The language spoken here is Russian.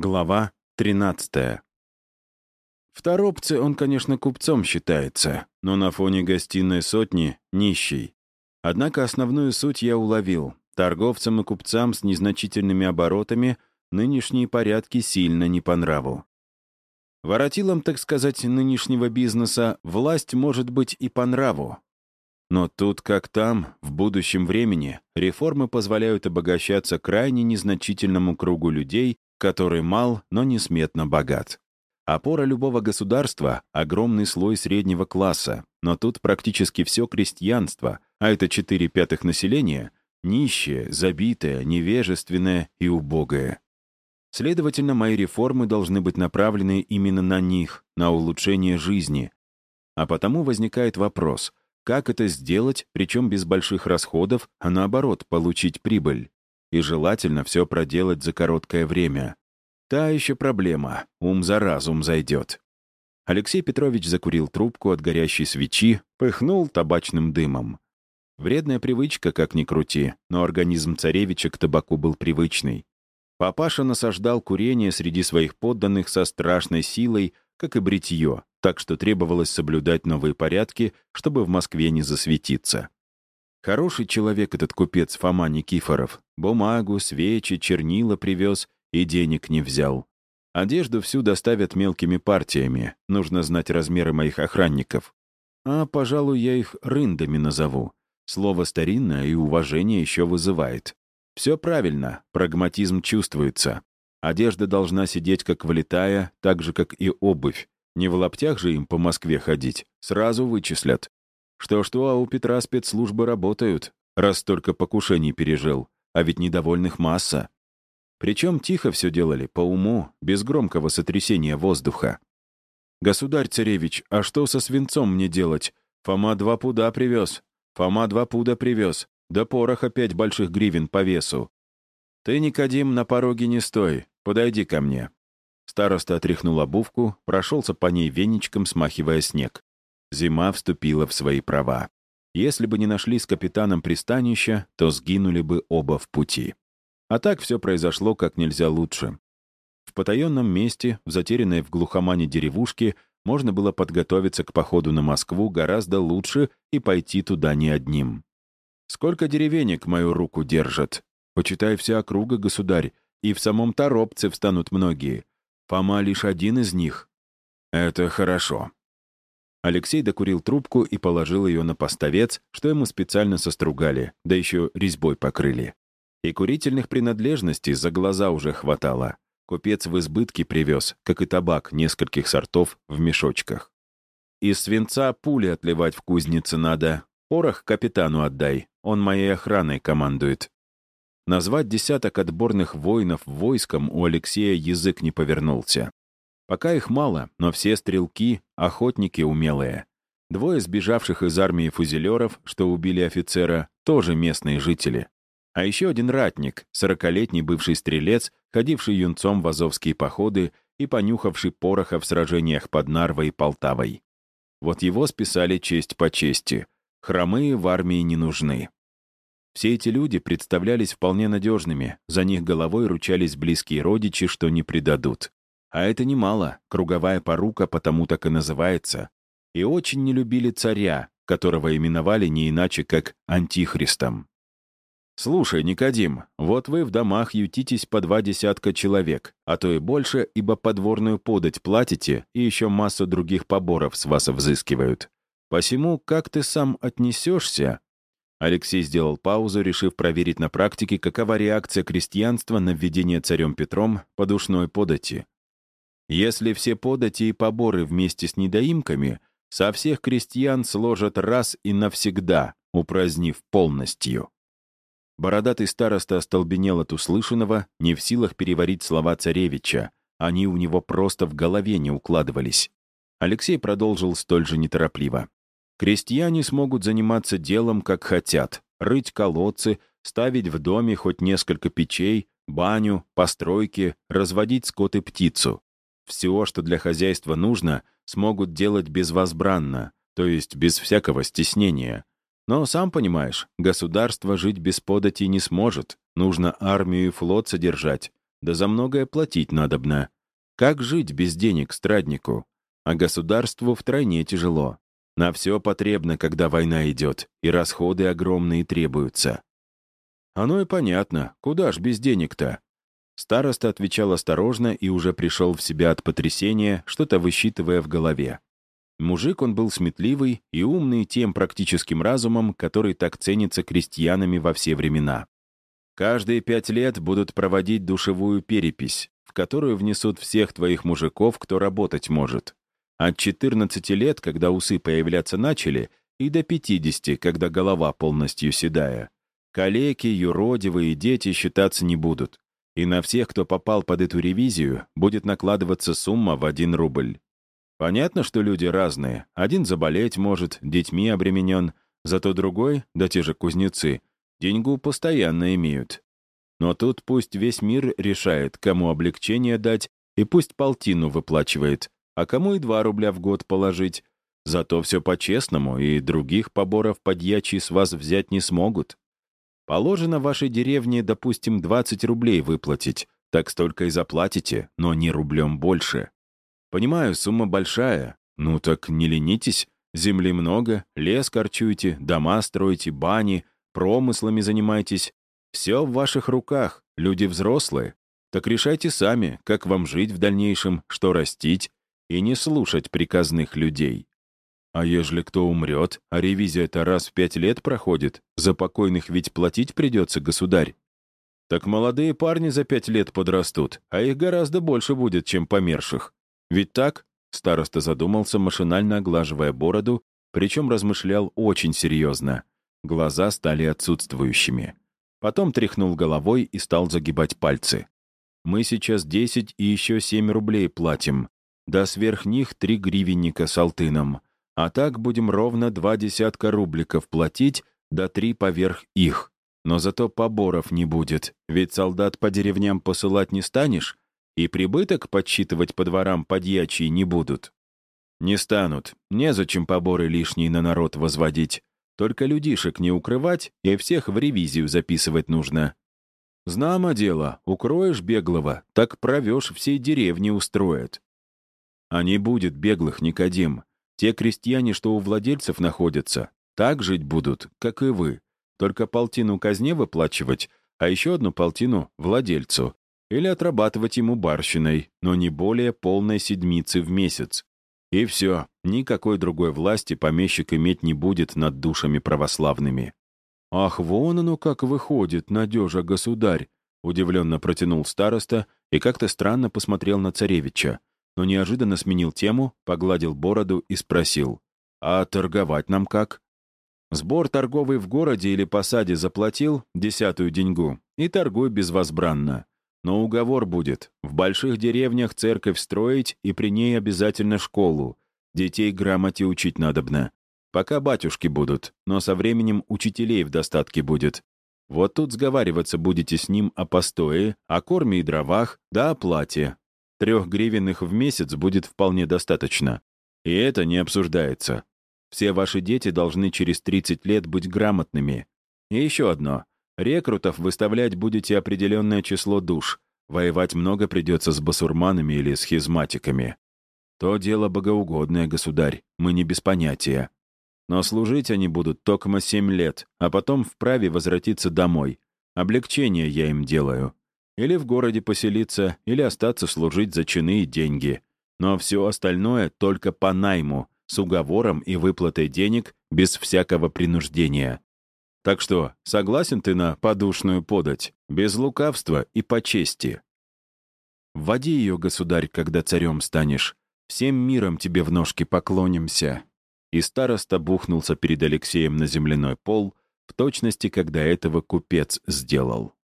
Глава 13. В Торопце он, конечно, купцом считается, но на фоне гостиной сотни — нищий. Однако основную суть я уловил. Торговцам и купцам с незначительными оборотами нынешние порядки сильно не по нраву. Воротилам, так сказать, нынешнего бизнеса власть может быть и по нраву. Но тут, как там, в будущем времени, реформы позволяют обогащаться крайне незначительному кругу людей, который мал, но несметно богат. Опора любого государства — огромный слой среднего класса, но тут практически все крестьянство, а это 4 пятых населения, нищее, забитое, невежественное и убогое. Следовательно, мои реформы должны быть направлены именно на них, на улучшение жизни. А потому возникает вопрос, как это сделать, причем без больших расходов, а наоборот, получить прибыль? И желательно все проделать за короткое время. Та еще проблема. Ум за разум зайдет. Алексей Петрович закурил трубку от горящей свечи, пыхнул табачным дымом. Вредная привычка, как ни крути, но организм царевича к табаку был привычный. Папаша насаждал курение среди своих подданных со страшной силой, как и бритье, так что требовалось соблюдать новые порядки, чтобы в Москве не засветиться. Хороший человек этот купец Фома Никифоров. Бумагу, свечи, чернила привез и денег не взял. Одежду всю доставят мелкими партиями. Нужно знать размеры моих охранников. А, пожалуй, я их рындами назову. Слово старинное и уважение еще вызывает. Все правильно, прагматизм чувствуется. Одежда должна сидеть как влетая, так же, как и обувь. Не в лаптях же им по Москве ходить, сразу вычислят. Что-что, а у Петра спецслужбы работают, раз столько покушений пережил, а ведь недовольных масса. Причем тихо все делали, по уму, без громкого сотрясения воздуха. «Государь-царевич, а что со свинцом мне делать? Фома два пуда привез. Фома два пуда привез. Да порох опять больших гривен по весу. Ты, Никодим, на пороге не стой. Подойди ко мне». Староста отряхнул обувку, прошелся по ней веничком, смахивая снег. Зима вступила в свои права. Если бы не нашли с капитаном пристанища, то сгинули бы оба в пути. А так все произошло как нельзя лучше. В потаенном месте, в затерянной в глухомане деревушке, можно было подготовиться к походу на Москву гораздо лучше и пойти туда не одним. Сколько деревенек мою руку держат? Почитай вся округа, государь, и в самом Торопце встанут многие. Фома лишь один из них. Это хорошо. Алексей докурил трубку и положил ее на поставец, что ему специально состругали, да еще резьбой покрыли. И курительных принадлежностей за глаза уже хватало. Купец в избытке привез, как и табак, нескольких сортов в мешочках. Из свинца пули отливать в кузнице надо. Порох капитану отдай, он моей охраной командует. Назвать десяток отборных воинов войском у Алексея язык не повернулся. Пока их мало, но все стрелки — охотники умелые. Двое сбежавших из армии фузелеров, что убили офицера, тоже местные жители. А еще один ратник, сорокалетний бывший стрелец, ходивший юнцом в азовские походы и понюхавший пороха в сражениях под Нарвой и Полтавой. Вот его списали честь по чести. Хромые в армии не нужны. Все эти люди представлялись вполне надежными, за них головой ручались близкие родичи, что не предадут. А это немало, круговая порука потому так и называется. И очень не любили царя, которого именовали не иначе, как Антихристом. «Слушай, Никодим, вот вы в домах ютитесь по два десятка человек, а то и больше, ибо подворную подать платите и еще массу других поборов с вас взыскивают. Посему, как ты сам отнесешься?» Алексей сделал паузу, решив проверить на практике, какова реакция крестьянства на введение царем Петром подушной подати. Если все подати и поборы вместе с недоимками со всех крестьян сложат раз и навсегда, упразднив полностью. Бородатый староста остолбенел от услышанного, не в силах переварить слова царевича. Они у него просто в голове не укладывались. Алексей продолжил столь же неторопливо. Крестьяне смогут заниматься делом, как хотят. Рыть колодцы, ставить в доме хоть несколько печей, баню, постройки, разводить скот и птицу. Все, что для хозяйства нужно, смогут делать безвозбранно, то есть без всякого стеснения. Но, сам понимаешь, государство жить без подати не сможет. Нужно армию и флот содержать. да за многое платить надобно. Как жить без денег страднику? А государству втройне тяжело. На все потребно, когда война идет, и расходы огромные требуются. Оно и понятно, куда ж без денег-то? Староста отвечал осторожно и уже пришел в себя от потрясения, что-то высчитывая в голове. Мужик он был сметливый и умный тем практическим разумом, который так ценится крестьянами во все времена. Каждые пять лет будут проводить душевую перепись, в которую внесут всех твоих мужиков, кто работать может. От 14 лет, когда усы появляться начали, и до 50, когда голова полностью седая. Калеки, юродивые дети считаться не будут. И на всех, кто попал под эту ревизию, будет накладываться сумма в один рубль. Понятно, что люди разные. Один заболеть может, детьми обременен, зато другой, да те же кузнецы, деньгу постоянно имеют. Но тут пусть весь мир решает, кому облегчение дать, и пусть полтину выплачивает, а кому и два рубля в год положить. Зато все по-честному, и других поборов подьячий с вас взять не смогут. Положено вашей деревне, допустим, 20 рублей выплатить, так столько и заплатите, но не рублем больше. Понимаю, сумма большая. Ну так не ленитесь, земли много, лес корчуйте, дома строите, бани, промыслами занимайтесь. Все в ваших руках, люди взрослые. Так решайте сами, как вам жить в дальнейшем, что растить, и не слушать приказных людей. А ежели кто умрет, а ревизия-то раз в пять лет проходит, за покойных ведь платить придется, государь. Так молодые парни за пять лет подрастут, а их гораздо больше будет, чем померших. Ведь так? Староста задумался, машинально оглаживая бороду, причем размышлял очень серьезно. Глаза стали отсутствующими. Потом тряхнул головой и стал загибать пальцы. «Мы сейчас десять и еще семь рублей платим. Да сверх них три гривенника с алтыном. А так будем ровно два десятка рубликов платить, да три поверх их. Но зато поборов не будет, ведь солдат по деревням посылать не станешь, и прибыток подсчитывать по дворам подьячие не будут. Не станут, незачем поборы лишние на народ возводить. Только людишек не укрывать и всех в ревизию записывать нужно. Знамо дело, укроешь беглого, так провешь всей деревни устроят. А не будет беглых, Никодим. Те крестьяне, что у владельцев находятся, так жить будут, как и вы. Только полтину казне выплачивать, а еще одну полтину — владельцу. Или отрабатывать ему барщиной, но не более полной седмицы в месяц. И все, никакой другой власти помещик иметь не будет над душами православными. «Ах, вон оно как выходит, надежа государь!» удивленно протянул староста и как-то странно посмотрел на царевича но неожиданно сменил тему, погладил бороду и спросил, «А торговать нам как?» Сбор торговый в городе или посаде заплатил десятую деньгу и торгуй безвозбранно. Но уговор будет. В больших деревнях церковь строить и при ней обязательно школу. Детей грамоте учить надобно. Пока батюшки будут, но со временем учителей в достатке будет. Вот тут сговариваться будете с ним о постое, о корме и дровах, да о плате, Трех гривенных в месяц будет вполне достаточно. И это не обсуждается. Все ваши дети должны через 30 лет быть грамотными. И еще одно. Рекрутов выставлять будете определенное число душ. Воевать много придется с басурманами или с хизматиками. То дело богоугодное, государь, мы не без понятия. Но служить они будут только семь лет, а потом вправе возвратиться домой. Облегчение я им делаю. Или в городе поселиться, или остаться служить за чины и деньги. Но все остальное только по найму, с уговором и выплатой денег, без всякого принуждения. Так что, согласен ты на подушную подать, без лукавства и по чести? Вводи ее, государь, когда царем станешь. Всем миром тебе в ножки поклонимся. И староста бухнулся перед Алексеем на земляной пол, в точности, когда этого купец сделал.